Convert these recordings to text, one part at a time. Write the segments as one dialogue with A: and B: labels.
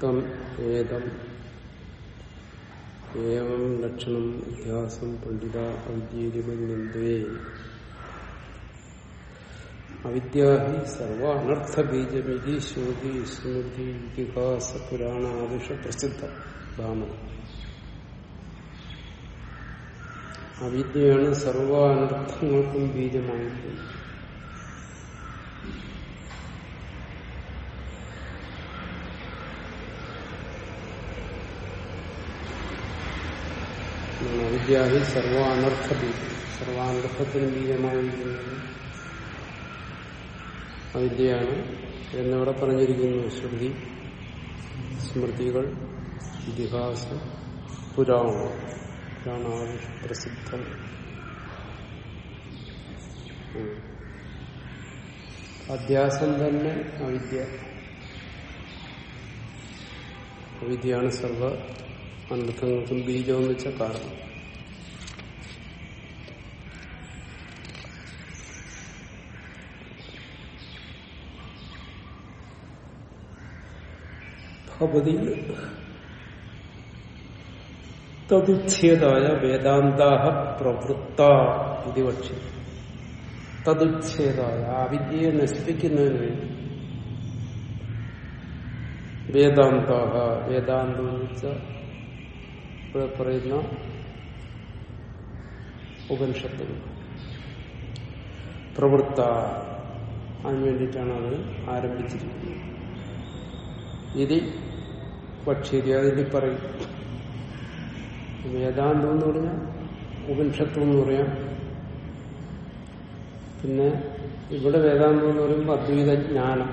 A: തം ഏതം ഏവം ലക്ഷണം ഇതിഹാസം പണ്ഡിത അവിദ്യേരിമന്യന്തേ അവിദ്യാ ഹി സർവ അനർത്ഥബീജമിതി ശ്രുതി സ്മൃതി ഇതിഹാസ പുരാണാദിഷ പ്രസിദ്ധ ഭാമ അവിദ്യയാണ് സർവ അനർത്ഥങ്ങൾക്കും ബീജമായിരിക്കുന്നത് അവിദ്യാഹി സർവ അനർത്ഥ ബീജം സർവാനർത്ഥത്തിന് ബീജമായിരിക്കുന്നത് അവിദ്യയാണ് എന്നിവിടെ പറഞ്ഞിരിക്കുന്നു ശ്രുതി. സ്മൃതികൾ ഇതിഹാസം പുരാണം. പുരാണാദി പ്രസിദ്ധം. അധ്യാസം തന്നെ അവിദ്യ. അവിദ്യയാണ് സർവ അനർത്ഥങ്ങൾക്കും ബീജം എന്ന് വെച്ച കാരണം. ഭഗവതി തതുച്ഛേദായ വേദാന്താഹ പ്രവൃത്ത ഇത് പക്ഷി തതുച്ഛേദായ ആ വിദ്യയെ നശിപ്പിക്കുന്നതിന് വേണ്ടി വേദാന്താഹ വേദാന്തം എന്ന് വെച്ചാൽ ഇവിടെ പറയുന്ന ഉപനിഷത്തുകൾ. പ്രവൃത്ത അതിനു വേണ്ടിയിട്ടാണ് അത് ആരംഭിച്ചിരിക്കുന്നത്. ഇതി പക്ഷിരി അതിൽ പറയും. വേദാന്തം എന്ന് പറഞ്ഞാൽ ഉപനിഷത്വം എന്ന് പറയാം. പിന്നെ ഇവിടെ വേദാന്തം എന്ന് പറയുമ്പോൾ അദ്വൈത ജ്ഞാനം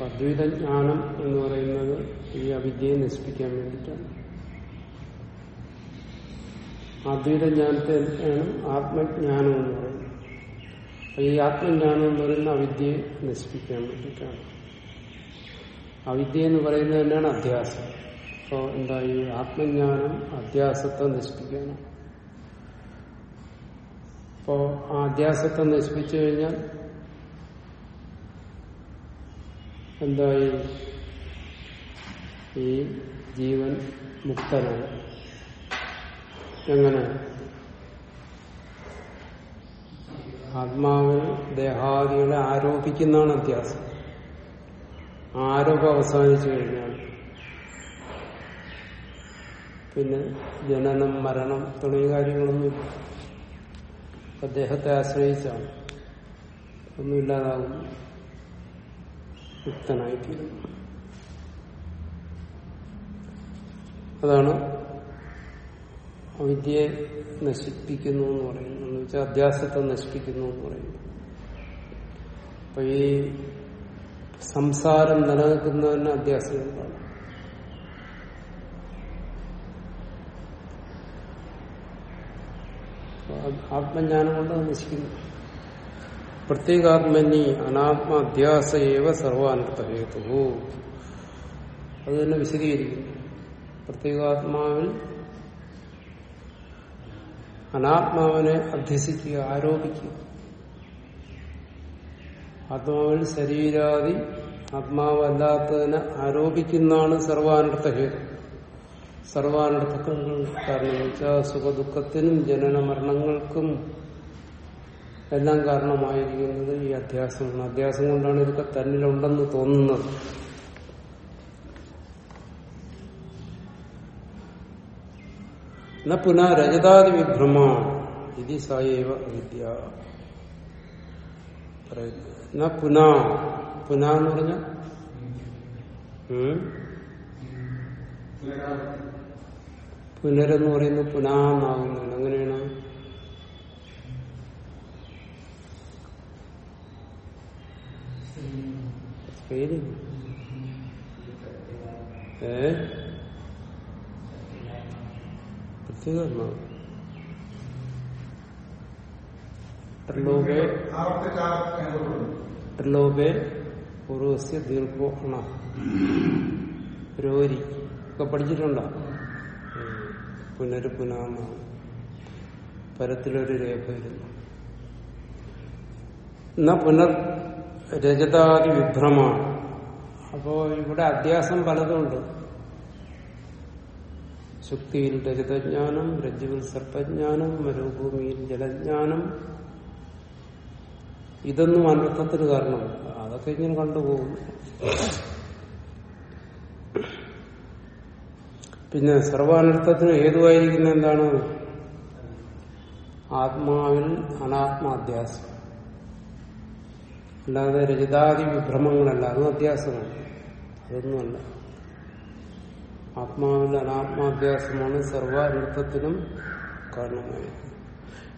A: അദ്വൈത ജ്ഞാനം എന്ന് പറയുന്നത് ഈ അവിദ്യയെ നശിപ്പിക്കാൻ വേണ്ടിയിട്ടാണ് അദ്വൈത ജ്ഞാനത്തെയാണ് ആത്മജ്ഞാനം എന്ന് പറയുന്നത് ഈ ആത്മജ്ഞാനം എന്ന് പറയുന്ന അവിദ്യയെ നശിപ്പിക്കാൻ വേണ്ടിയിട്ടാണ്. അവിദ്യ എന്ന് പറയുന്നത് തന്നെയാണ് അധ്യാസം. അപ്പോൾ എന്താ ഈ ആത്മജ്ഞാനം അധ്യാസത്തെ നശിപ്പിക്കുകയാണ് അപ്പോ ആ അധ്യാസത്തെ നശിപ്പിച്ചു കഴിഞ്ഞാൽ എന്തായി ഈ ജീവൻ മുക്തനാണ്. എങ്ങനെ? ആത്മാവിന് ദേഹാദികളെ ആരോപിക്കുന്നതാണ് അധ്യാസം. ആരോപം അവസാനിച്ചു കഴിഞ്ഞാൽ? പിന്നെ ജനനം മരണം തുടങ്ങിയ കാര്യങ്ങളൊന്നും അദ്ദേഹത്തെ ആശ്രയിച്ചാണ്. ഒന്നുമില്ലാതാകും യുക്തനായിത്തീരുന്നു അതാണ് അവിദ്യയെ നശിപ്പിക്കുന്നു എന്ന് പറയുന്നത്. എന്ന് വെച്ചാൽ അധ്യാസത്തെ നശിപ്പിക്കുന്നു എന്ന് പറയുന്നു അപ്പൊ ഈ സംസാരം നിലനിൽക്കുന്നതിന് അധ്യാസം എന്താണ് ആത്മജ്ഞാനം കൊണ്ട് നശിക്കുന്നു. പ്രത്യേകാത്മനി അനാത്മ അധ്യാസ ഏവ സർവാനർത്ഥഹേതു അത് തന്നെ വിശദീകരിക്കുന്നു. പ്രത്യേകാത്മാവിൽ അനാത്മാവിനെ അധ്യസിക്കുക ആരോപിക്കുക. ആത്മാവിൽ ശരീരാദി ആത്മാവല്ലാത്തതിനെ ആരോപിക്കുന്നതാണ് സർവാനർത്ഥഹേതു. സർവാനർത്ഥങ്ങൾ കാരണം വെച്ചാൽ സുഖദുഃഖത്തിനും ജനന മരണങ്ങൾക്കും എല്ലാം കാരണമായിരിക്കുന്നത് ഈ അധ്യാസമാണ്. അധ്യാസം കൊണ്ടാണ് ഇതൊക്കെ തന്നിലുണ്ടെന്ന് തോന്നുന്നത്. എന്നാ പുനഃ രജതാദി വിഭ്രമാണ് ഇത് സായവ വിദ്യ. പറയുന്നു എന്നാ പുന? പുന എന്ന് പറഞ്ഞ? പുനരെന്ന് പറയുന്നത് പുനാന്നാകുന്നില്ല അങ്ങനെയാണ്? ഏ? പ്രത്യേക ട്രിലോകെ ട്രിലോകെ പൂർവസ്യ ദീർഘോ അണ. രോരി ഒക്കെ പഠിച്ചിട്ടുണ്ടോ? പുനരുപുനാമ. പരത്തിലൊരു രേഖ വരുന്നു. എന്നാ പുനർ രജതാദി വിഭ്രമാണ്. അപ്പോ ഇവിടെ അധ്യാസം പലതുമുണ്ട് ശുക്തിയിൽ രജതജ്ഞാനം രജ്ജുവിൽ സർപ്പജ്ഞാനം മരുഭൂമിയിൽ ജലജ്ഞാനം ഇതൊന്നും അനർത്ഥത്തിന് കാരണമല്ല അതൊക്കെ ഇങ്ങനെ കണ്ടുപോകുന്നു പിന്നെ സർവാനർത്ഥത്തിന് ഹേതുവായിരിക്കുന്ന എന്താണ്? ആത്മാവിൽ അനാത്മാധ്യാസം അല്ലാതെ രചിതാദി വിഭ്രമങ്ങളല്ല അതും അധ്യാസമാണ്. അതൊന്നുമല്ല. ആത്മാവിൽ അനാത്മാധ്യാസമാണ് സർവാനർത്ഥത്തിനും കാരണമായത്.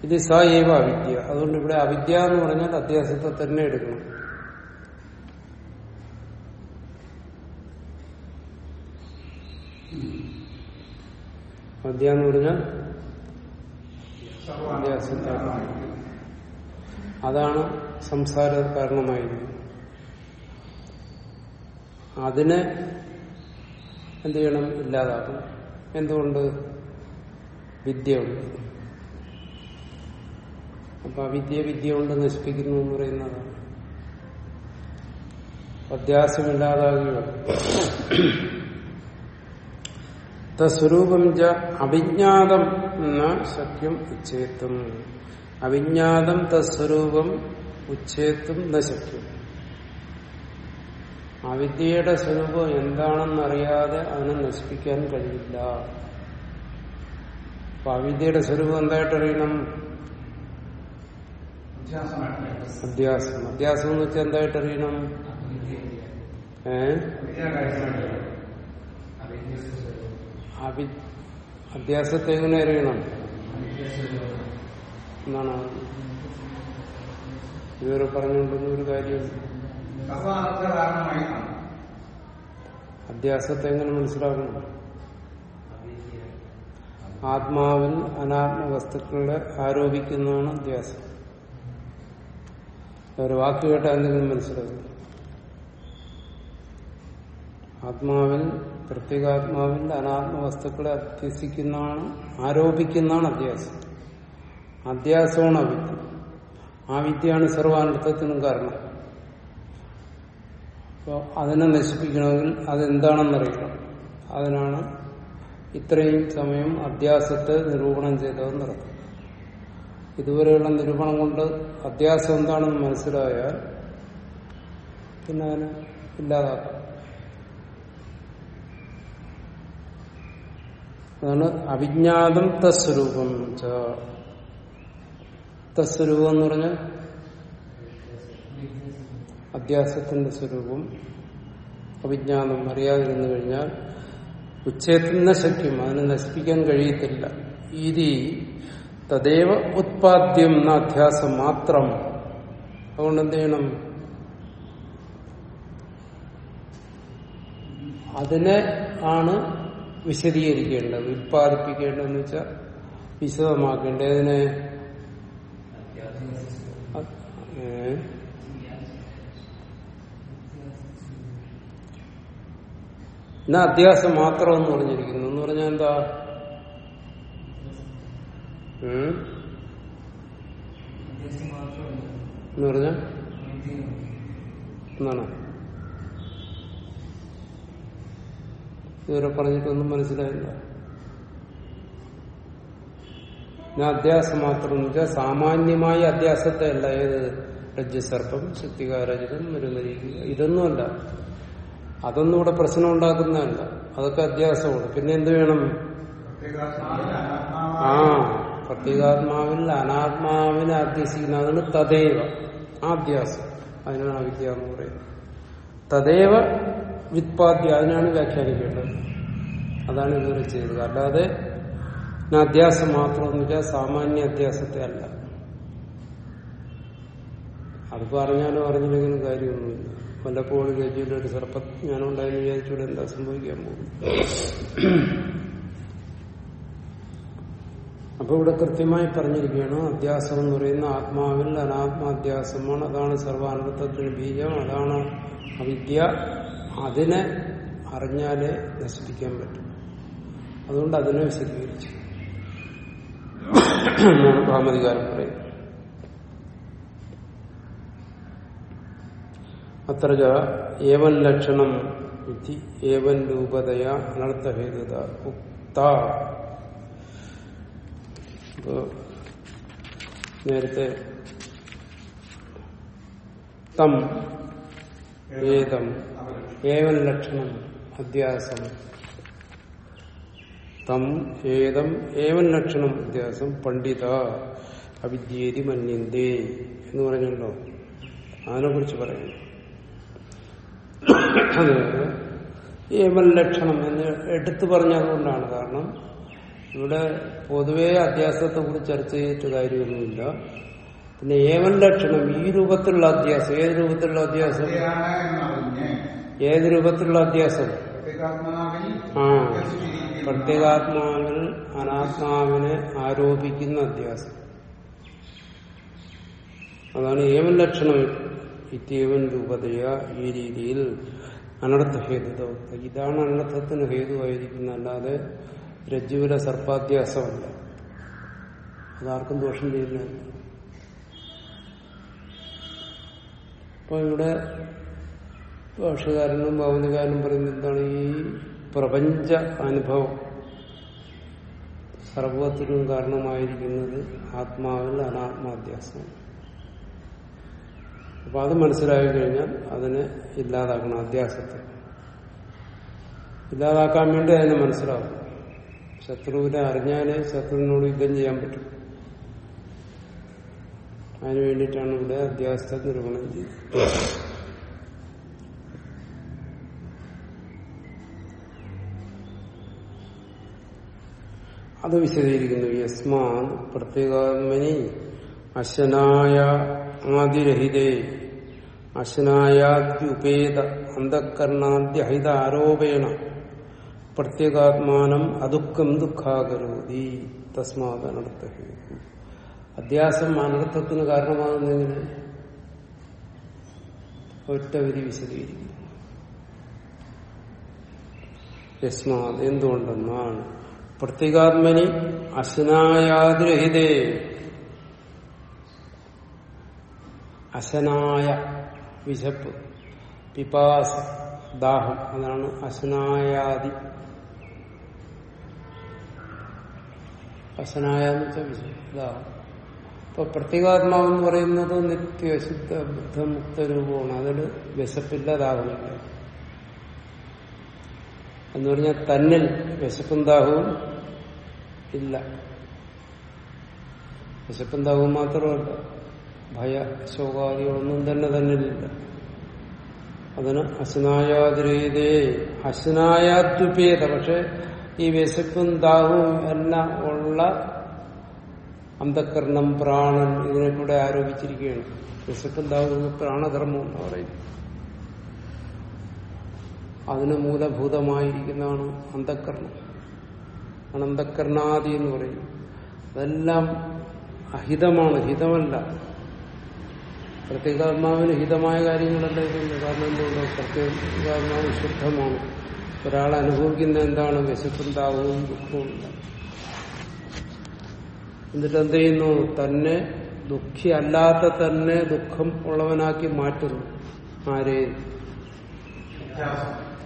A: ഇത് സ ഏവ അവിദ്യ. അതുകൊണ്ട് ഇവിടെ അവിദ്യ എന്ന് പറഞ്ഞാൽ അധ്യാസത്തെ തന്നെ എടുക്കണം. അവിദ്യ എന്ന് പറഞ്ഞാൽ അതാണ് സംസാര കാരണമായിരിക്കുന്നത് അതിനെ എന്ത് ചെയ്യണം? ഇല്ലാതാക്കണം. എന്തുകൊണ്ട്? വിദ്യ ഉണ്ട് അപ്പൊ അവിദ്യ വിദ്യ കൊണ്ട് നശിപ്പിക്കുന്നു എന്ന് പറയുന്നതാണ് അധ്യാസമില്ലാതാകുകയാണ് തസ്വരൂപം ച അവിജ്ഞാതം എന്ന ശക്യം ഉച്ചേത്തും. അവിജ്ഞാതം തസ്വരൂപം ഉച്ചേത്തും ന ശക്യം അവിദ്യയുടെ സ്വരൂപം എന്താണെന്നറിയാതെ അതിനെ നശിപ്പിക്കാൻ കഴിയില്ല. അപ്പൊ അവിദ്യയുടെ സ്വരൂപം എന്തായിട്ട് അറിയണം? അധ്യാസം. അധ്യാസം എന്ന് വെച്ചാൽ എന്തായിട്ട് അറിയണം? ഏ? അധ്യാസത്തെ എങ്ങനെ അറിയണം? എന്നാണ് ഇതുവരെ പറഞ്ഞുകൊണ്ടിരുന്ന ഒരു കാര്യം. അധ്യാസത്തെ എങ്ങനെ മനസ്സിലാക്കണം? ആത്മാവിൽ അനാത്മ വസ്തുക്കളെ ആരോപിക്കുന്നതാണ് അധ്യാസം. ഒരു വാക്ക് കേട്ടാൽ എന്തെങ്കിലും മനസ്സിലാകും ആത്മാവിൽ പ്രത്യേകാത്മാവിൽ അനാത്മ വസ്തുക്കളെ അധ്യസിക്കുന്നതാണ് ആരോപിക്കുന്നതാണ് അധ്യാസം. അധ്യാസമാണ് അവിദ്യ. ആ വിദ്യയാണ് സർവാനർത്ഥത്തിനും കാരണം. അപ്പോൾ അതിനെ നശിപ്പിക്കണമെങ്കിൽ അതെന്താണെന്നറിയണം അതിനാണ് ഇത്രയും സമയം അധ്യാസത്തെ നിരൂപണം ചെയ്തതെന്ന് നടക്കും ഇതുവരെയുള്ള നിരൂപണം കൊണ്ട് അത്യാസം എന്താണെന്ന് മനസ്സിലായാൽ പിന്നെ അതിനെ ഇല്ലാതാക്കാം. അതാണ് അവിജ്ഞാതം തസ്വരൂപം തസ്വരൂപം എന്ന് പറഞ്ഞ അധ്യാസത്തിന്റെ സ്വരൂപം അവിജ്ഞാനം അറിയാതിരുന്നു കഴിഞ്ഞാൽ ഉച്ചേത്തുന്ന ശക്യം അതിനെ നശിപ്പിക്കാൻ കഴിയത്തില്ല. ഇതി തദേവ ഉത്പാദ്യം എന്ന അധ്യാസം മാത്രം അതുകൊണ്ട് എന്ത് ചെയ്യണം അതിനെ ആണ് വിശദീകരിക്കേണ്ടത് ഉത്പാദിപ്പിക്കേണ്ടതെന്ന് വെച്ചാൽ വിശദമാക്കേണ്ടത് അതിനെ? എന്നാ അധ്യാസം മാത്രം എന്ന് പറഞ്ഞിരിക്കുന്നു എന്ന് പറഞ്ഞാൽ എന്താ? എന്ന് പറഞ്ഞ? എന്നാണ്? ഇതുവരെ പറഞ്ഞിട്ടൊന്നും മനസ്സിലായില്ല. ഞാൻ അധ്യാസം മാത്രം എന്ന് വെച്ചാൽ സാമാന്യമായ അധ്യാസത്തെ അല്ല. ഏത്? രജ്ജസർപ്പം ശക്തികാരചിതം മരുമരിക്കുക ഇതൊന്നുമല്ല. അതൊന്നും ഇവിടെ പ്രശ്നം ഉണ്ടാക്കുന്നതല്ല. അതൊക്കെ അധ്യാസമാണ്. പിന്നെ എന്ത് വേണം? ആ. പ്രത്യേകാത്മാവിൽ അനാത്മാവിനെ അധ്യസിക്കുന്ന അതാണ് തദൈവ ആധ്യാസം അതിനാണ് അവിദ്യ എന്ന് പറയുന്നത്. തദൈവ വിത്പാദ്യ അതിനാണ് വ്യാഖ്യാനിക്കേണ്ടത്. അതാണ് ഇതുവരെ ചെയ്തത്. അല്ലാതെ അധ്യാസം മാത്രം എന്ന് വെച്ചാൽ സാമാന്യ അധ്യാസത്തെ അല്ല. അത് പറഞ്ഞാലും അറിഞ്ഞില്ലെങ്കിലും കാര്യമൊന്നുമില്ല. വല്ലപ്പോഴും ഗജിയുടെ ഒരു സർപ്പജ്ഞാനം ഞാനുണ്ടായിരുന്നു വിചാരിച്ചുകൂടെ എന്താ സംഭവിക്കാൻ പോകും അപ്പൊ ഇവിടെ കൃത്യമായി പറഞ്ഞിരിക്കുകയാണ് അധ്യാസം എന്ന് പറയുന്ന ആത്മാവിൽ അനാത്മാധ്യാസമാണ് അതാണ് സർവാനർത്ഥത്തിന് ബീജം അതാണ് അവിദ്യ. അതിനെ അറിഞ്ഞാലേ നശിപ്പിക്കാൻ പറ്റും. അതുകൊണ്ട് അതിനെ വിശദീകരിച്ചു. ഭാമതികാരൻ പറയുന്നത്. അത്ര ഏവൻ ലക്ഷണം ഏവൻ രൂപതയ അനർത്ഥഹേതുത ഉക്ത. ഇപ്പോ നേരത്തെ തം ഏതം ഏവൻ ലക്ഷണം അധ്യാസം. തം ഏതം ഏവൻ ലക്ഷണം അധ്യാസം പണ്ഡിത അവിദ്യേതി മന്യന്തേ എന്ന് പറഞ്ഞല്ലോ. അതിനെ കുറിച്ച് പറയുന്നു ഏവൻ ലക്ഷണം എന്ന് എടുത്തു പറഞ്ഞതുകൊണ്ടാണ് കാരണം ഇവിടെ പൊതുവെ അധ്യാസത്തെ കുറിച്ച് ചർച്ച ചെയ്തിട്ട് കാര്യമൊന്നുമില്ല. പിന്നെ ഏവൻ ലക്ഷണം ഈ രൂപത്തിലുള്ള അധ്യാസം. ഏത് രൂപത്തിലുള്ള അധ്യാസം? ഏത് രൂപത്തിലുള്ള അധ്യാസം? ആ പ്രത്യേകാത്മാവിൽ അനാത്മാവിനെ ആരോപിക്കുന്ന അധ്യാസം. അതാണ് ഏവൻ ലക്ഷണം ഇത്യവൻ രൂപതയ ഈ രീതിയിൽ അനർത്ഥ ഹേതുത ഇതാണ് അനർത്ഥത്തിന് ഹേതുവായിരിക്കുന്നത് അല്ലാതെ രജ്ജുവിലെ സർപ്പാധ്യാസമല്ല അതാർക്കും ദോഷം ചെയ്യുന്നില്ല അപ്പൊ ഇവിടെ ഭാഷകാരനും ഭൗതികാരനും പറയുന്നത് എന്താണ്? ഈ പ്രപഞ്ച അനുഭവം സർവത്തിനും കാരണമായിരിക്കുന്നത് ആത്മാവിൽ അനാത്മാധ്യാസമാണ് അപ്പൊ അത് മനസ്സിലാക്കി കഴിഞ്ഞാൽ അതിനെ ഇല്ലാതാക്കണം അധ്യാസത്തെ ഇല്ലാതാക്കാൻ വേണ്ടി അതിനെ മനസ്സിലാവും ശത്രുവിനെ അറിഞ്ഞാലേ ശത്രുവിനോട് യുദ്ധം ചെയ്യാൻ പറ്റും. അതിനു വേണ്ടിയിട്ടാണ് ഇവിടെ അധ്യാസ്ഥ നിർവഹണം ചെയ്തത് അത് വിശദീകരിക്കുന്നു. യസ്മാൻ പ്രത്യേകാത്മനി അശനായ ആദിരഹിതേ. അശനായാദ്യുപേത അന്ധക്കരണാദ്യഹിത ആരോപേണ പ്രത്യേകാത്മാനം അതുക്കം ദുഃഖാകരോതി തസ്മാത് അനർത്ഥ അധ്യാസം അനർത്ഥത്തിന് കാരണമാകുന്നതിന് ഒറ്റ വിധി വിശദീകരിക്കുന്നു. യസ്മാത് എന്തുകൊണ്ടെന്നാണ്? പ്രത്യേകാത്മനി അശനായാതിരഹിതേ അശനായ വിശപ്പ് പിപാസ ദാഹം അതാണ് അശനായാദി. ദാഹം ഇപ്പൊ പ്രത്യേകാത്മാവ് എന്ന് പറയുന്നത് നിത്യശുദ്ധ ബുദ്ധമുക്ത രൂപമാണ്. അതിൽ വിശപ്പില്ലാതാകുന്നില്ല എന്ന് പറഞ്ഞാൽ തന്നിൽ വിശപ്പും ദാഹവും ഇല്ല. വിശപ്പും ദാഹവും മാത്രമല്ല. ഭയ ശോകാദികളൊന്നും തന്നെ തന്നിലില്ല. അതിന് അശ്നായാതിരീതേ. അശ്നായാദ്വിപേത പക്ഷെ ഈ വിശപ്പും ദാഹവും എല്ലാം ഉള്ള അന്ധകരണം പ്രാണൻ ഇതിനെ ആരോപിച്ചിരിക്കുകയാണ്. ദാഹവും പ്രാണധർമ്മം എന്ന് പറയും അതിന് മൂലഭൂതമായിരിക്കുന്നതാണ് അന്ധക്കരണം അനന്തക്കരണാദി എന്ന് പറയും അതെല്ലാം അഹിതമാണ് ഹിതമല്ല. പ്രത്യേകാത്മാവിന് ഹിതമായ കാര്യങ്ങളല്ല ഇതുണ്ട് കാരണം എന്തുകൊണ്ട്? പ്രത്യേകാത്മാവ് ശുദ്ധമാണ്. ഒരാൾ അനുഭവിക്കുന്ന എന്താണ്? വിശപ്പും ദുഃഖവും ദുഃഖവും. എന്നിട്ട് എന്ത് ചെയ്യുന്നു തന്നെ ദുഃഖി അല്ലാത്ത തന്നെ ദുഃഖം ഉള്ളവനാക്കി മാറ്റുന്നു. ആരെ?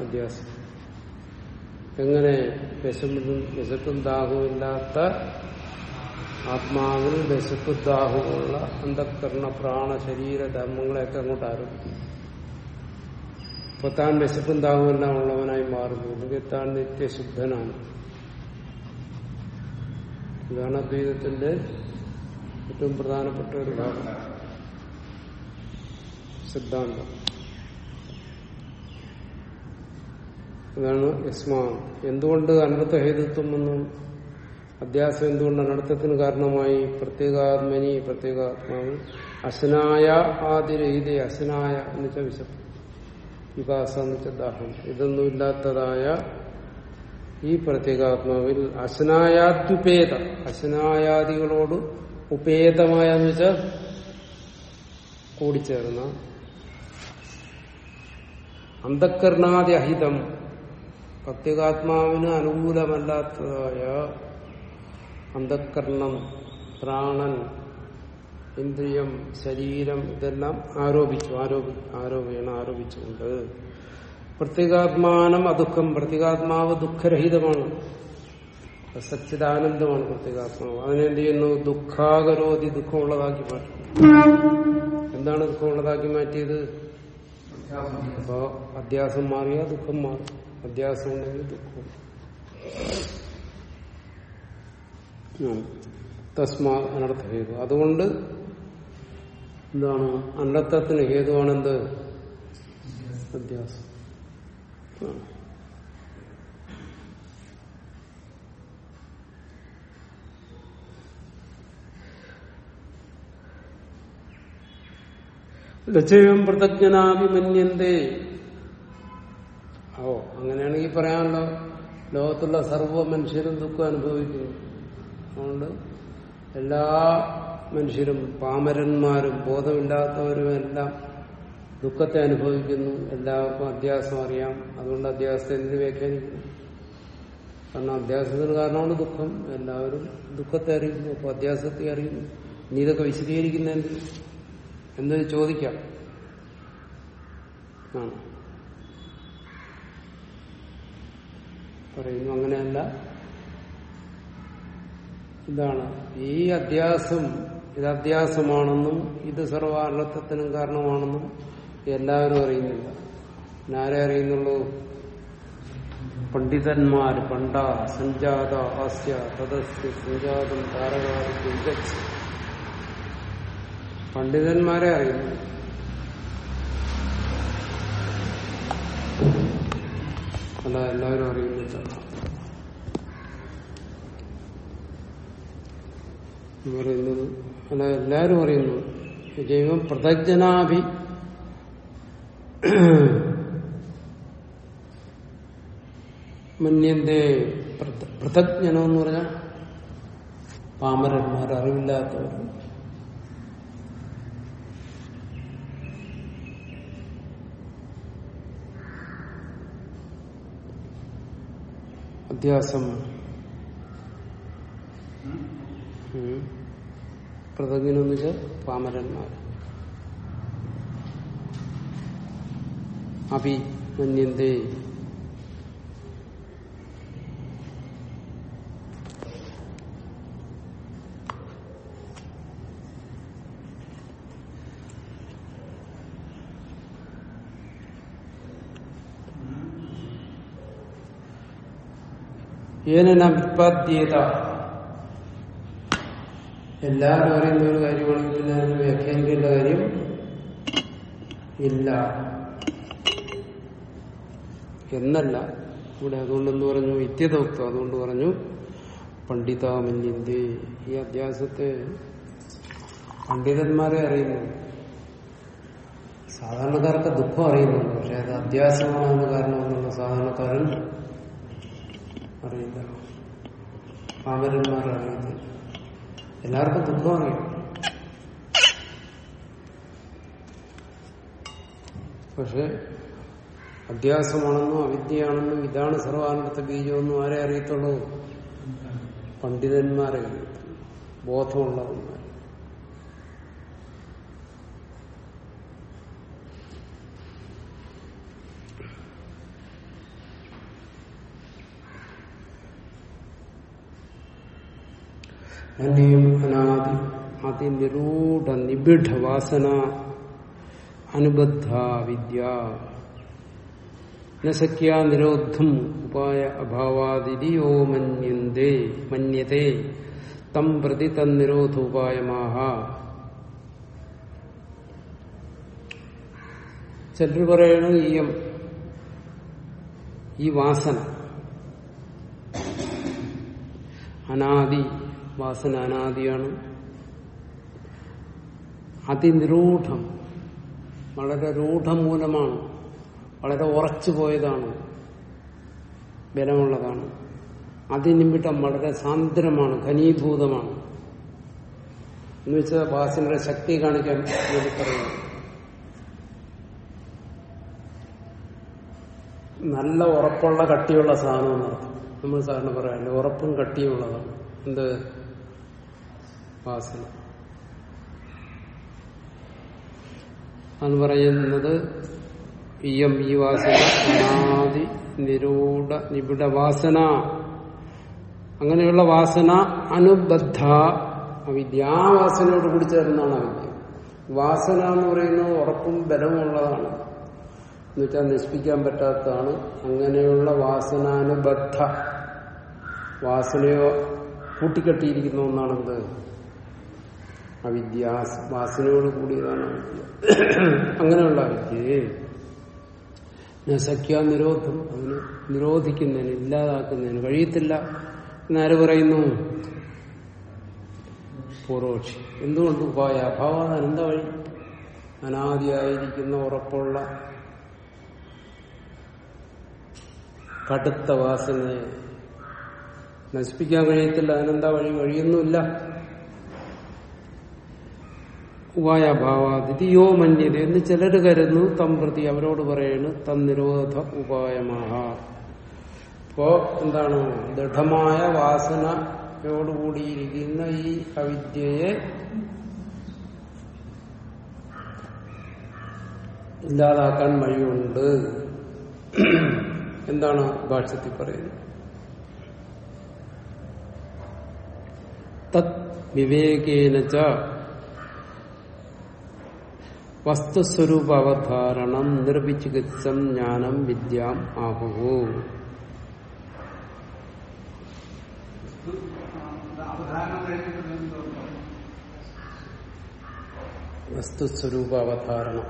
A: അധ്യാസം എങ്ങനെ? വിശപ്പും വിശപ്പും ദാഹവുമില്ലാത്ത ആത്മാവിൽ വിശപ്പ് ദാഹമുള്ള അന്ധക്കരണ പ്രാണ ശരീര ധർമ്മങ്ങളെയൊക്കെ അങ്ങോട്ട് ആരോപിക്കും ഇപ്പൊ താൻ വിശപ്പും ദാഹവും ഉള്ളവനായി മാറുന്നു. താൻ നിത്യശുദ്ധനാണ്. ഇതാണ് അദ്വൈതത്തിന്റെ ഏറ്റവും പ്രധാനപ്പെട്ട ഒരു ഭാഗം. സിദ്ധാന്തം. അതാണ് യസ്മാ. എന്തുകൊണ്ട് അനർത്ഥ ഹേതുത്വം എന്നും അധ്യാസം എന്തുകൊണ്ട് അനർത്ഥത്തിന് കാരണമായി പ്രത്യേകാത്മനി പ്രത്യേകാത്മാവ് അസനായ ആദിരഹിത അസനായ എന്ന് വെച്ചാൽ വിശപ്പ്. വികാസ എന്ന് വെച്ചാൽ ദാഹം. ഇതൊന്നുമില്ലാത്തതായ ഈ പ്രത്യേകാത്മാവിൽ അശനായാദ്യുപേത അശനായാദികളോട് ഉപേതമായ കൂടിച്ചേർന്ന അന്ധക്കരണാദി അഹിതം. പ്രത്യേകാത്മാവിന് അനുകൂലമല്ലാത്തതായ അന്ധക്കരണം പ്രാണൻ ഇന്ദ്രിയം ശരീരം ഇതെല്ലാം ആരോപിച്ചു ആരോപി ആരോപണം ആരോപിച്ചുകൊണ്ട്. പ്രത്യേകാത്മാനം അദുഃഖം പ്രത്യേകാത്മാവ് ദുഃഖരഹിതമാണ്. സച്ചിദാനന്ദമാണ് പ്രത്യേകാത്മാവ്. അതിനെന്ത് ചെയ്യുന്നു? ദുഃഖാകരോധി ദുഃഖമുള്ളതാക്കി മാറ്റി എന്താണ് ദുഃഖമുള്ളതാക്കി മാറ്റിയത്? അപ്പോ അധ്യാസം മാറിയാൽ ദുഃഖം മാറും. അധ്യാസം ഉണ്ടെങ്കിൽ ദുഃഖം തസ്മാനർത്ഥ ഹേതു. അതുകൊണ്ട് എന്താണ്? അനർത്ഥത്തിന് ഹേതുവാണെന്ത്? അധ്യാസം. ലക്ഷ്യം പ്രതജ്ഞനാഭിമന്യന്തേ ഓ അങ്ങനെയാണെങ്കിൽ പറയാനുള്ള ലോകത്തുള്ള സർവ മനുഷ്യരും ദുഃഖം അനുഭവിക്കുന്നു. അതുകൊണ്ട് എല്ലാ മനുഷ്യരും പാമരന്മാരും ബോധമില്ലാത്തവരും എല്ലാം ദുഃഖത്തെ അനുഭവിക്കുന്നു. എല്ലാവർക്കും അധ്യാസം അറിയാം. അതുകൊണ്ട് അധ്യാസത്തെ എന്തിനു വ്യാഖ്യാനിക്കുന്നു? കാരണം അധ്യാസത്തിന് കാരണമാണ് ദുഃഖം. എല്ലാവരും ദുഃഖത്തെ അറിയുന്നു. അപ്പൊ അധ്യാസത്തെ അറിയുന്നു. നീ ഇതൊക്കെ വിശദീകരിക്കുന്ന എന്നത് ചോദിക്കാം. പറയുന്നു അങ്ങനെയല്ല. ഇതാണ്. ഈ അധ്യാസം ഇത് അധ്യാസമാണെന്നും ഇത് സർവാർത്ഥത്തിനും കാരണമാണെന്നും എല്ലാവരും അറിയുന്നില്ല. ഞാരെ അറിയുന്നുള്ളൂ? പണ്ഡിതന്മാർ പണ്ട സഞ്ജാത ഹാസ്യ തദസ്യ സഞ്ജാതം ധാരകാരി പണ്ഡിതന്മാരെ അറിയുന്നു അല്ല എല്ലാവരും അറിയുന്നില്ല പറയുന്നത് അല്ല എല്ലാവരും അറിയുന്നു. ജൈവം പ്രതജ്ഞനാഭി. മന്യന്റെ പൃഥജ്ഞനം എന്ന് പറഞ്ഞാൽ പാമരന്മാർ അറിവില്ലാത്തവർ. പൃഥഗ്നെന്ന് വെച്ചാൽ പാമരന്മാർ. അഭി മന്യന്തേ ഏനന വിത്പാദ്യേത എല്ലാവരും അറിയുന്ന ഒരു കാര്യമാണെങ്കിൽ അതിന് വ്യാഖ്യാനിക്കേണ്ട കാര്യം. ഇല്ല. എന്നല്ല. ഇവിടെ അതുകൊണ്ടെന്ന് പറഞ്ഞു ഇത്യതോക്തം അതുകൊണ്ട് പറഞ്ഞു പണ്ഡിതാമന്യന്തി ഈ അധ്യാസത്തെ പണ്ഡിതന്മാരെ അറിയുന്നു. സാധാരണക്കാർക്ക് ദുഃഖം അറിയുന്നുണ്ട്. പക്ഷെ അത് അധ്യാസമാണെന്ന് കാരണമെന്നുള്ള സാധാരണക്കാരൻ അറിയില്ല. പാമരന്മാർ അറിയുന്നില്ല എല്ലാവർക്കും ദുഃഖം അറിയാം പക്ഷെ അധ്യാസമാണെന്നോ അവിദ്യയാണെന്നും ഇതാണ് സർവാനന്ദത്തെ ബീജമെന്നും ആരെ അറിയത്തുള്ളൂ? പണ്ഡിതന്മാരെ ബോധമുള്ളവന്മാർ അന്യം അനാദി അതിനിരൂഢ നിബിഡ വാസന അനുബദ്ധ വിദ്യ നശക്യ നിരോധം ഉപായ അഭാവാതിരിയോ മന്യന്തേ മന്യതേ തം പ്രതി തന്നിരോധോപായമാഹ ചിലർ പറയണു ഈ ഈ വാസന അനാദി വാസന അനാദിയാണ് അതിനിരൂഢം വളരെ രൂഢമൂലമാണ് വളരെ ഉറച്ചു പോയതാണ് ബലമുള്ളതാണ്. അതിനിമിട്ടം വളരെ സാന്ദ്രമാണ് ഘനീഭൂതമാണ്. എന്നുവെച്ചാൽ വാസനയുടെ ശക്തി കാണിക്കാൻ വേണ്ടി പറയുന്നു. നല്ല ഉറപ്പുള്ള കട്ടിയുള്ള സാധനം നമ്മൾ സാധാരണ പറയാറില്ല ഉറപ്പും കട്ടിയുള്ളതാണ് എന്ത്? വാസന അന്ന് പറയുന്നത് ഇയം ഈ വാസന അനാദി നിരൂഢ നിബിഡ വാസന. അങ്ങനെയുള്ള വാസന അനുബദ്ധ. അവിദ്യ ആ വാസനയോട് കൂടി ചേർന്നാണ് അവിദ്യ വാസന എന്ന് പറയുന്നത് ഉറപ്പും ബലമുള്ളതാണ് എന്നുവെച്ചാൽ നശിപ്പിക്കാൻ പറ്റാത്തതാണ്. അങ്ങനെയുള്ള വാസനാനുബദ്ധ വാസനയോ കൂട്ടിക്കെട്ടിയിരിക്കുന്ന ഒന്നാണെന്ത്? അവിദ്യ വാസനയോട് കൂടിയതാണ് അവിദ്യ. അങ്ങനെയുള്ള അവിദ്യയെ സഖ്യ നിരോധം അതിന് നിരോധിക്കുന്നതിന് ഇല്ലാതാക്കുന്നതിന് കഴിയത്തില്ല. എന്നാര് പറയുന്നു? പൂർവക്ഷി എന്തുകൊണ്ട് ഉപായ? അഭാവ എന്താ വഴി? അനാദിയായിരിക്കുന്ന ഉറപ്പുള്ള കടുത്ത വാസനയെ നശിപ്പിക്കാൻ കഴിയത്തില്ല. അതിനെന്താ വഴി? വഴിയൊന്നുമില്ല ഉപായഭാവാതിഥിയോ മന്യത എന്ന് ചിലർ കരുതുന്നു തം പ്രതി അവരോട് പറയുന്നു തന്നിരോധ ഉപായമാഹ. ഇപ്പോ എന്താണ്? ദൃഢമായ വാസനയോടുകൂടിയിരിക്കുന്ന ഈ അവിദ്യയെ ഇല്ലാതാക്കാൻ വഴിയുണ്ട്. എന്താണ് ഭാഷ്യത്തിൽ പറയുന്നത്? തത് വിവേകേന ച വസ്തുസ്വരൂപ അവധാരണം നിർവിചികിത്സം ജ്ഞാനം വിദ്യാം
B: കഴിഞ്ഞിട്ടുണ്ടോ
A: വസ്തുസ്വരൂപ അവധാരണം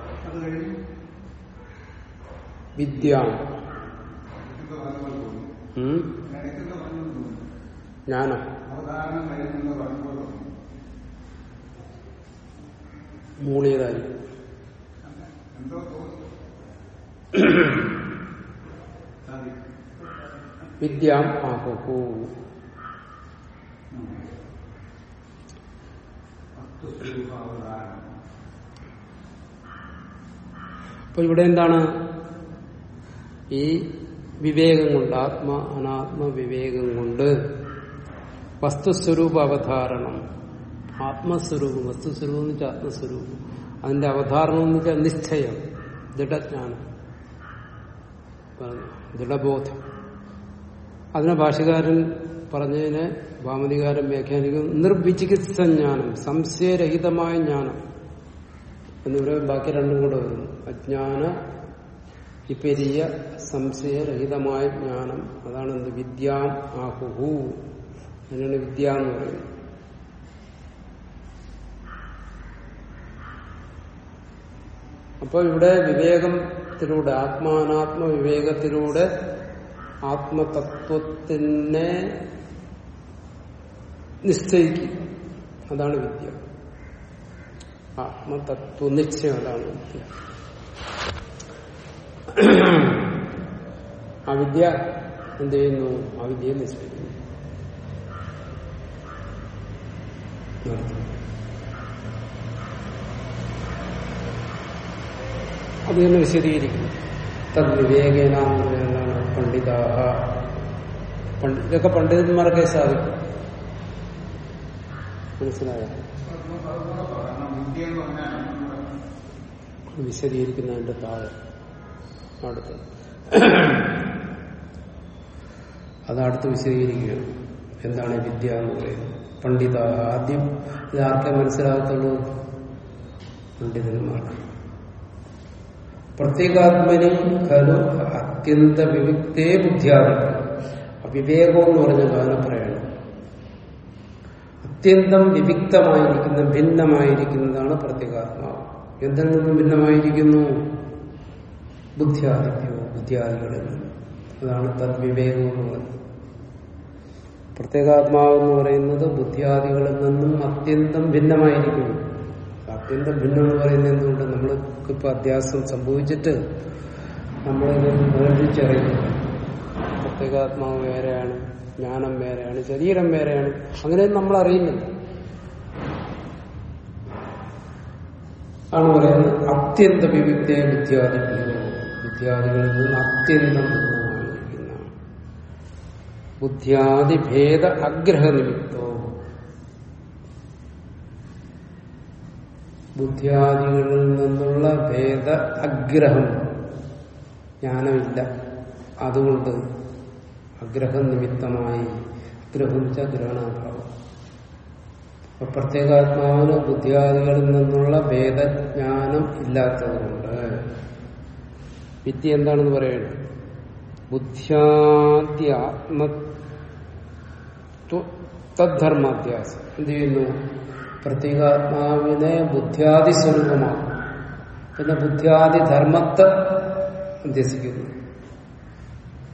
A: വിദ്യാം ജ്ഞാനം.
B: പറഞ്ഞ എന്തോ
A: വിദ്യാം
B: അവധാനം
A: അപ്പൊ ഇവിടെ എന്താണ്? ഈ വിവേകം കൊണ്ട് ആത്മ അനാത്മ വിവേകം കൊണ്ട് വസ്തുസ്വരൂപ അവധാരണം ആത്മസ്വരൂപം വസ്തുസ്വരൂപം എന്ന് വെച്ചാൽ ആത്മസ്വരൂപം. അതിന്റെ അവധാരണം എന്ന് വെച്ചാൽ നിശ്ചയം ദൃഢജ്ഞാനം. ദൃഢബോധം. അതിനെ ഭാഷകാരൻ പറഞ്ഞതിനെ ഭാമതികാരൻ വ്യാഖ്യാനിക്കും നിർവിചികിത്സ ജ്ഞാനം സംശയരഹിതമായ ജ്ഞാനം. എന്നിവിടെ ബാക്കി രണ്ടും കൂടെ വരുന്നു. അജ്ഞാന വിപരീയ സംശയരഹിതമായ ജ്ഞാനം. അതാണ് എന്ത്? വിദ്യാം ആഹുഹു. അതിനാണ് വിദ്യ എന്ന് പറയുന്നത്. അപ്പോൾ ഇവിടെ വിവേകത്തിലൂടെ ആത്മാനാത്മ വിവേകത്തിലൂടെ ആത്മതത്വത്തിനെ നിശ്ചയിക്കും. അതാണ് വിദ്യ. ആത്മതത്വ നിശ്ചയം അതാണ് വിദ്യ. അവിദ്യ എന്ത് ചെയ്യുന്നു? അവിദ്യയെ നിശ്ചയിക്കുന്നു. അത് തന്നെ വിശദീകരിക്കുന്നു. തദ് വിവേകേന എന്ന് പണ്ഡിതാഹ പണ്ഡി- ഇതൊക്കെ പണ്ഡിതന്മാർക്കേ സാധിക്കും. മനസ്സിലായോ? വിശദീകരിക്കുന്നതിന്റെ താഴെ. അടുത്ത്. അതടുത്ത് വിശദീകരിക്കുകയാണ്. എന്താണ് വിദ്യ എന്ന് പറയുന്നത്? പണ്ഡിത. ആദ്യം ഇത് ആർക്കേ മനസ്സിലാകത്തുള്ളൂ? പണ്ഡിതന്മാർക്ക്. പ്രത്യേകാത്മനി ഖലു അത്യന്ത വിവിക്തേ ബുദ്ധിയാദികൾ വിവേകം എന്ന് പറഞ്ഞ കാലം പറയണം. അത്യന്തം വിവിക്തമായിരിക്കുന്ന ഭിന്നമായിരിക്കുന്നതാണ് പ്രത്യേകാത്മാവ്. എന്തിൽ നിന്നും ഭിന്നമായിരിക്കുന്നു? ബുദ്ധിയാദിത്യോ ബുദ്ധിയാദികളിൽ നിന്ന്. അതാണ് തദ്വിവേകം എന്ന് പറയുന്നത്. എന്ന് പറയുന്നത് ബുദ്ധിയാദികളിൽ നിന്നും അത്യന്തം ഭിന്നമായിരിക്കുന്നു. ഭിന്നം എന്ന് പറയുന്നത് എന്തുകൊണ്ട് നമ്മൾക്കിപ്പോ അധ്യാസം സംഭവിച്ചിട്ട് നമ്മളിത് വേർതിരിച്ചറിയുന്നു പ്രത്യേകാത്മാവ് വേറെയാണ് ജ്ഞാനം വേറെയാണ് ശരീരം വേറെയാണ് അങ്ങനെ നമ്മൾ അറിയുന്നില്ല. ആണ് പറയുന്നത് അത്യന്ത വിവിക്തേ വിദ്യാദിഭ്യോ വിദ്യാദികളിൽ നിന്ന് അത്യന്തം ബുദ്ധിയാദിഭേദ അഗ്രഹ അഗ്രഹ ബുദ്ധിയാദികളിൽ നിന്നുള്ള ഭേദ അഗ്രഹം. ജ്ഞാനമില്ല. അതുകൊണ്ട് അഗ്രഹം നിമിത്തമായി ഗ്രഹിച്ച ഗ്രഹണാഭാവം അപ്പൊ പ്രത്യേകാത്മാവിന് ബുദ്ധിയാദികളിൽ നിന്നുള്ള ഭേദജ്ഞാനം ഇല്ലാത്തതുകൊണ്ട് വിദ്യ എന്താണെന്ന് പറയുന്നത് ബുദ്ധ്യാദ്യാത്മ തദ്ധർമാധ്യാസം എന്ത് ചെയ്യുന്നു? പ്രത്യേകാത്മാവിനെ ബുദ്ധ്യാദി സ്വരൂപമാണ് പിന്നെ ബുദ്ധ്യാദി ധർമ്മത്തെ അധ്യസിക്കുന്നു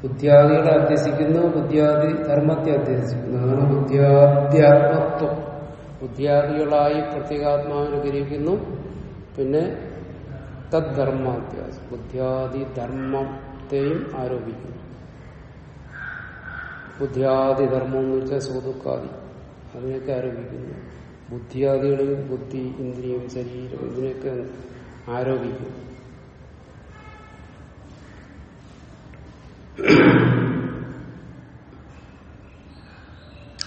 A: ബുദ്ധ്യാദികളെ അധ്യസിക്കുന്നു ബുദ്ധ്യാദി ധർമ്മത്തെ അധ്യസിക്കുന്നു അതാണ് ബുദ്ധ്യാദ്യാത്മത്വം ബുദ്ധ്യാദികളായി പ്രത്യേകാത്മാവിനെ ഗ്രഹിക്കുന്നു. പിന്നെ തദ്ധർമാധ്യാസം ബുദ്ധ്യാദി ധർമ്മത്തെയും ആരോപിക്കുന്നു. ബുദ്ധ്യാദി ധർമ്മം എന്ന് വെച്ചാൽ സ്വതുക്കാദി അതിനൊക്കെ ആരോപിക്കുന്നു. ബുദ്ധിയാദികളെയും ബുദ്ധി ഇന്ദ്രിയം ശരീരം ഇതിനെയൊക്കെ ആരോപിക്കും.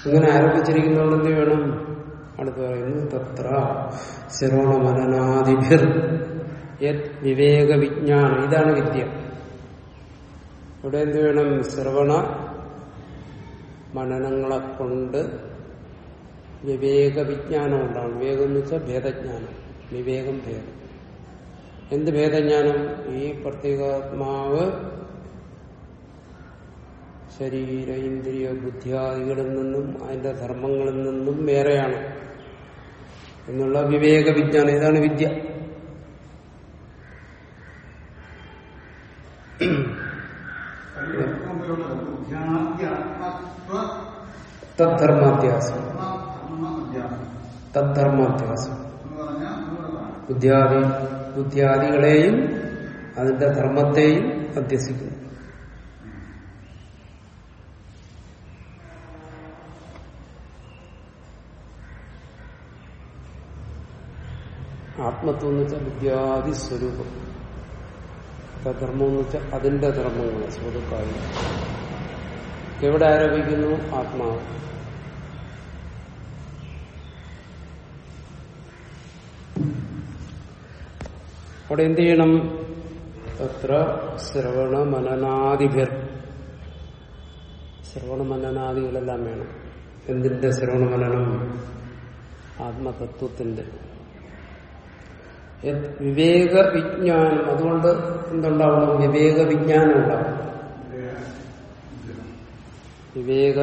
A: അങ്ങനെ ആരോപിച്ചിരിക്കുന്നതുകൊണ്ട് എന്ത് വേണം അടുത്ത് പറയുന്നു തത്ര ശ്രവണമനനാദിഭിർ യത് വിവേക വിജ്ഞാനം ഇതാണ് വിദ്യ. ഇവിടെ എന്ത് വേണം? ശ്രവണ മനനങ്ങളെ കൊണ്ട് വിവേക വിജ്ഞാനം ഉണ്ടാവും വിവേകം എന്ന് വെച്ചാൽ ഭേദജ്ഞാനം. വിവേകം ഭേദം. എന്ത് ഭേദജ്ഞാനം? ഈ പ്രത്യേകാത്മാവ് ശരീര ഇന്ദ്രിയ ബുദ്ധിയാദികളിൽ നിന്നും അതിന്റെ ധർമ്മങ്ങളിൽ നിന്നും വേറെയാണ് എന്നുള്ള വിവേക വിജ്ഞാനം ഇതാണ് വിദ്യ. തദ്ധർമാധ്യാസം
B: പറഞ്ഞാൽ
A: ബുദ്ധിയാദി ബുദ്ധിയാദികളെയും അതിന്റെ ധർമ്മത്തെയും അധ്യസിക്കുന്നു ആത്മത്വം എന്ന് വെച്ചാൽ ബുദ്ധിയാദി സ്വരൂപം. ധർമ്മം എന്ന് വെച്ചാൽ അതിന്റെ ധർമ്മങ്ങൾ സ്വതക്കായി എവിടെ ആരോപിക്കുന്നു? ആത്മാവ്. അവിടെ എന്ത് ചെയ്യണം? തത്ര ശ്രവണ മനനാദിഭർ ശ്രവണ മനനാദികളെല്ലാം വേണം. എന്തിന്റെ ശ്രവണ മനനം ആത്മതത്വത്തിന്റെ. വിവേക വിജ്ഞാനം അതുകൊണ്ട് എന്തുണ്ടാവണം? വിവേക വിജ്ഞാനം ഉണ്ടാവണം വിവേക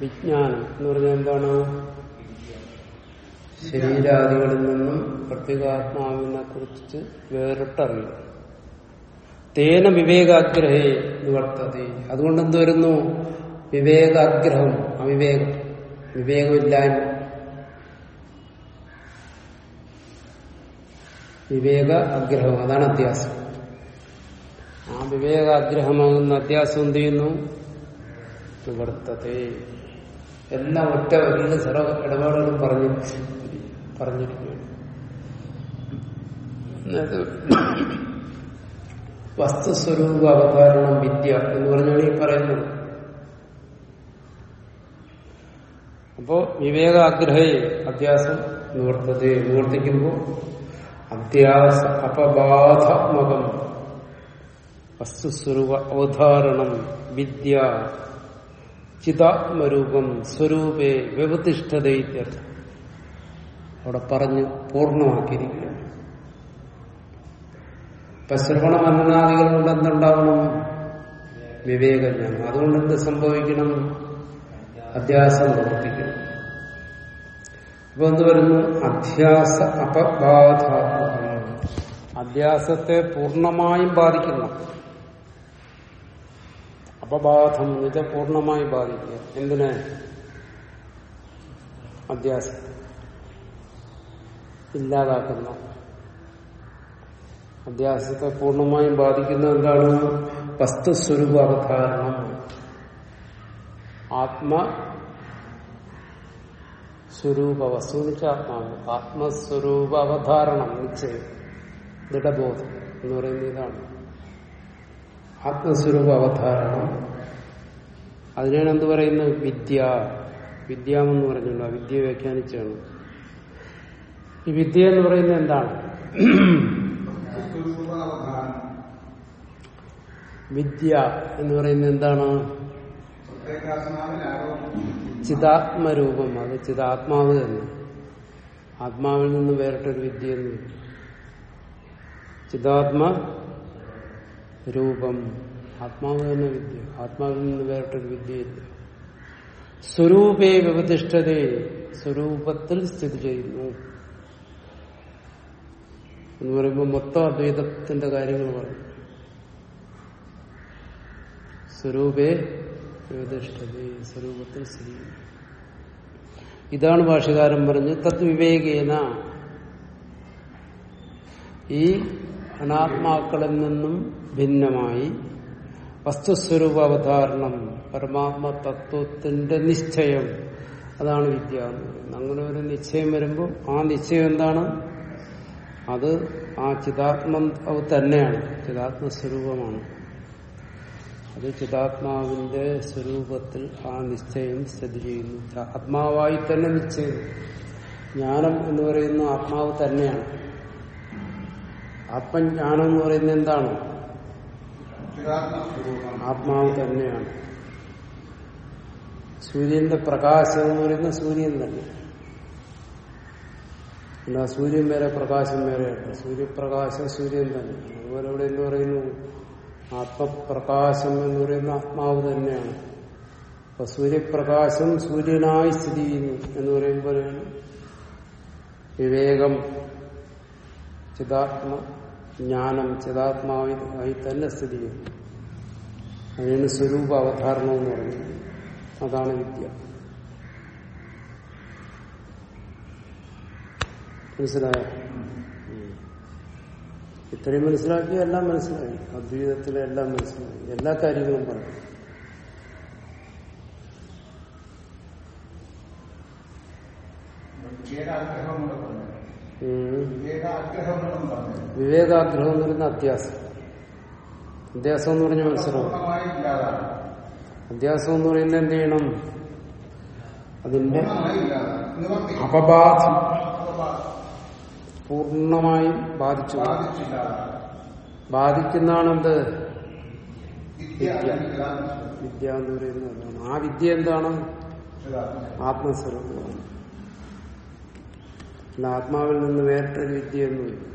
A: വിജ്ഞാനം എന്ന് പറഞ്ഞാൽ എന്താണ്? ശരീരാദികളിൽ നിന്നും പ്രത്യേകാത്മാവിനെ കുറിച്ച് വേറിട്ടറിയും. തേന വിവേകാഗ്രഹേ നിവർത്തതി അതുകൊണ്ട് എന്ത് വരുന്നു വിവേകാഗ്രഹം അവിവേകം വിവേകമില്ലായ്മ. വിവേക ആഗ്രഹം അതാണ് അധ്യാസം ആ വിവേകാഗ്രഹമാകുന്ന അധ്യാസം എന്ത് ചെയ്യുന്നു നിവർത്തതേ എല്ലാം ഒറ്റ വരിയിൽ സർവ ഇടപാടുകളും പറഞ്ഞു പറഞ്ഞിരിക്കുകയാണ്. വസ്തുസ്വരൂപ അവതാരണം വിദ്യ എന്ന് പറഞ്ഞാണ് ഈ പറയുന്നത്. അപ്പോ വിവേകാഗ്രഹേ അധ്യാസം നിവർത്തത നിവർത്തിക്കുമ്പോൾ അധ്യാസ അപബാധാത്മകം വസ്തുസ്വരൂപ അവതാരണം വിദ്യ ചിതാത്മരൂപം സ്വരൂപേ വ്യവതിഷ്ഠത ഇത്യർത്ഥം. അവിടെ പറഞ്ഞ് പൂർണമാക്കിയിരിക്കുകയാണ്. ഇപ്പൊ ശ്രവണ മനനാദികൾ കൊണ്ട് എന്തുണ്ടാവണം വിവേകജ്ഞാനം അതുകൊണ്ട് എന്ത് സംഭവിക്കണം? അധ്യാസം പ്രവർത്തിക്കണം ഇപ്പൊ എന്ത് വരുന്നു അധ്യാസ അപബാധ അധ്യാസത്തെ പൂർണമായും ബാധിക്കുന്നു. അപബാധം ഇത് പൂർണമായും ബാധിക്കുക. എന്തിന്? അധ്യാസം. ഇല്ലാതാക്കുന്ന. അധ്യാസത്തെ പൂർണമായും ബാധിക്കുന്ന എന്താണ്? വസ്തുസ്വരൂപ അവധാരണം ആത്മ സ്വരൂപ വസ്തു ആത്മാവ്. ആത്മസ്വരൂപ അവധാരണം നിശ്ചയം. ദൃഢബോധം എന്ന് പറയുന്ന ഇതാണ്. ആത്മസ്വരൂപ അവധാരണം അതിനാണ് എന്ത് പറയുന്നത്? വിദ്യ. വിദ്യാമെന്ന് പറഞ്ഞുള്ള വിദ്യ വ്യാഖ്യാനിച്ചാണ്. ഈ വിദ്യ എന്ന് പറയുന്നത് എന്താണ്? വിദ്യ എന്ന് പറയുന്നത് എന്താണ്? ചിതാത്മരൂപം. അത് ചിതാത്മാവ് തന്നെ. ആത്മാവിൽ നിന്ന് വേറിട്ടൊരു വിദ്യ എന്ന് ചിതാത്മ രൂപം ആത്മാവ് തന്നെ വിദ്യ. ആത്മാവിൽ നിന്ന് വേറിട്ടൊരു വിദ്യയില്ല. സ്വരൂപേ വ്യവതിഷ്ഠതയെ സ്വരൂപത്തിൽ സ്ഥിതി ചെയ്യുന്നു. എന്ന് പറയുമ്പോൾ മൊത്തം അദ്വൈതത്തിന്റെ കാര്യങ്ങൾ പറയും സ്വരൂപേ സ്വരൂപത്തിൽ സ്ഥിതി ഇതാണ് ഭാഷകാരൻ പറഞ്ഞ് തദ്വിവേകേന ഈ അനാത്മാക്കളിൽ നിന്നും ഭിന്നമായി വസ്തുസ്വരൂപ അവതാരണം പരമാത്മ തത്വത്തിന്റെ നിശ്ചയം. അതാണ് വിദ്യ എന്ന് പറയുന്നത്. അങ്ങനെ ഒരു നിശ്ചയം വരുമ്പോൾ ആ നിശ്ചയം എന്താണ്? അത് ആ ചിതാത്മം തന്നെയാണ്. ചിതാത്മ സ്വരൂപമാണ്. അത് ചിതാത്മാവിന്റെ സ്വരൂപത്തിൽ ആ നിശ്ചയം സ്ഥിതി ചെയ്യുന്നു. ആത്മാവായി തന്നെ നിശ്ചയം. ജ്ഞാനം എന്ന് പറയുന്ന ആത്മാവ് തന്നെയാണ്. ആത്മജ്ഞാനം എന്ന് പറയുന്നത് എന്താണ്? ആത്മാവ് തന്നെയാണ്. സൂര്യന്റെ പ്രകാശം എന്ന് പറയുന്ന സൂര്യൻ തന്നെ. അല്ല സൂര്യൻ വേറെ പ്രകാശം വേറെയല്ല സൂര്യപ്രകാശം സൂര്യൻ തന്നെ. അതുപോലെ ഇവിടെ എന്ന് പറയുന്നു? ആത്മപ്രകാശം എന്ന് പറയുന്ന ആത്മാവ് തന്നെയാണ്. അപ്പൊ സൂര്യപ്രകാശം സൂര്യനായി സ്ഥിതി ചെയ്യുന്നു എന്ന് പറയുമ്പോഴാണ് വിവേകം ചിതാത്മ ജ്ഞാനം ചിതാത്മാവായി തന്നെ സ്ഥിതി ചെയ്യുന്നു. അതിന് സ്വരൂപ അവധാരണമെന്ന് പറയുന്നത് അതാണ് വിദ്യ. മനസ്സിലായോ. ഇത്രയും മനസ്സിലാക്കി എല്ലാം മനസ്സിലായി. അദ്വൈതത്തിലെ എല്ലാം മനസ്സിലായി. എല്ലാ കാര്യങ്ങളും പറഞ്ഞു.
B: വിവേകാഗ്രഹം എന്ന് പറഞ്ഞു പറഞ്ഞു
A: പറയുന്ന അത്യാസം. അത്യാസം എന്ന് പറഞ്ഞാൽ മനസ്സിലാവും. അത്യാസം എന്ന് പറയുന്നത് എന്ത് ചെയ്യണം? അതിന്റെ അപബാധം. പൂർണമായും ബാധിച്ചു.
B: ബാധിക്കുന്നതാണ്
A: ബാധിക്കുന്നതാണെന്ത്?
B: വിദ്യ
A: വിദ്യ എന്ന് പറയുന്നത് ആ വിദ്യ എന്താണ്. ആത്മസ്വരൂപമാണ്. അല്ല ആത്മാവിൽ നിന്ന് വേറിട്ടൊരു വിദ്യയൊന്നുമില്ല.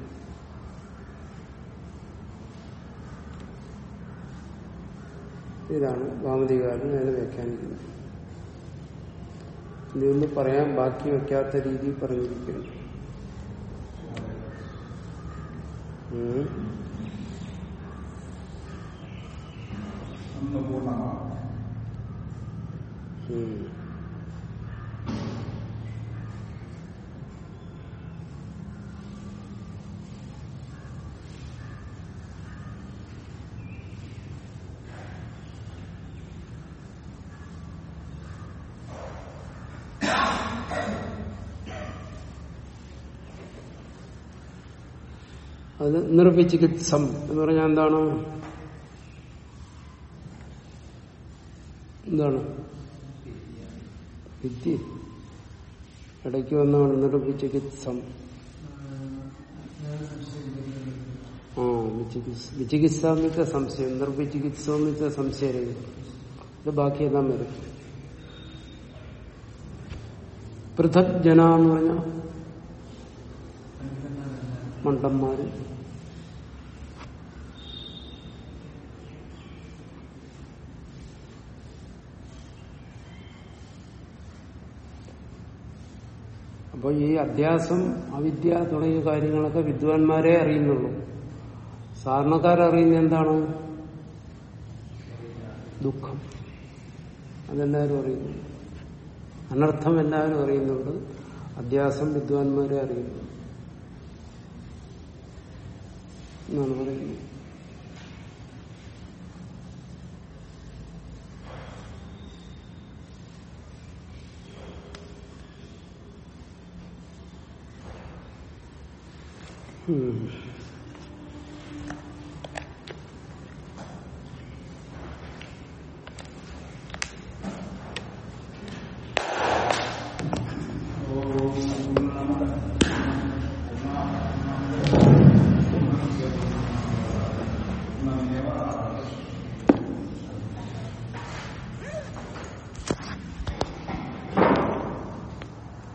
A: ഇതാണ് ഭാമതികാരൻ അതിനെ വ്യാഖ്യാനിക്കുന്നത്. ഇതൊന്നും പറയാൻ ബാക്കി വയ്ക്കാത്ത രീതിയിൽ പറഞ്ഞിരിക്കുന്നു. ഉം. അത് നിർവിചികിത്സം എന്ന് പറഞ്ഞാൽ എന്താണ്? എന്താണ്? വിദ്യ. ഇടയ്ക്ക് വന്നാണ് നിർവിചികിത്സം ആ വിചികിത്സ വെച്ചാൽ സംശയം നിർവിചികിത്സ എന്ന് സംശയം. ഇത് ബാക്കിയെല്ലാം വരും. പൃഥക് ജന എന്ന് പറഞ്ഞ മണ്ടന്മാര്. അപ്പൊ ഈ അധ്യാസം അവിദ്യ തുടങ്ങിയ കാര്യങ്ങളൊക്കെ വിദ്വാൻമാരെ അറിയുന്നുള്ളൂ. സാധാരണക്കാരറിയുന്ന എന്താണ് ദുഃഖം. അതെല്ലാവരും അറിയുന്നു അനർത്ഥം എല്ലാവരും അറിയുന്നുണ്ട്. അധ്യാസം വിദ്വാൻമാരെ അറിയുന്നു എന്നാണ് പറയുന്നത്. ഉം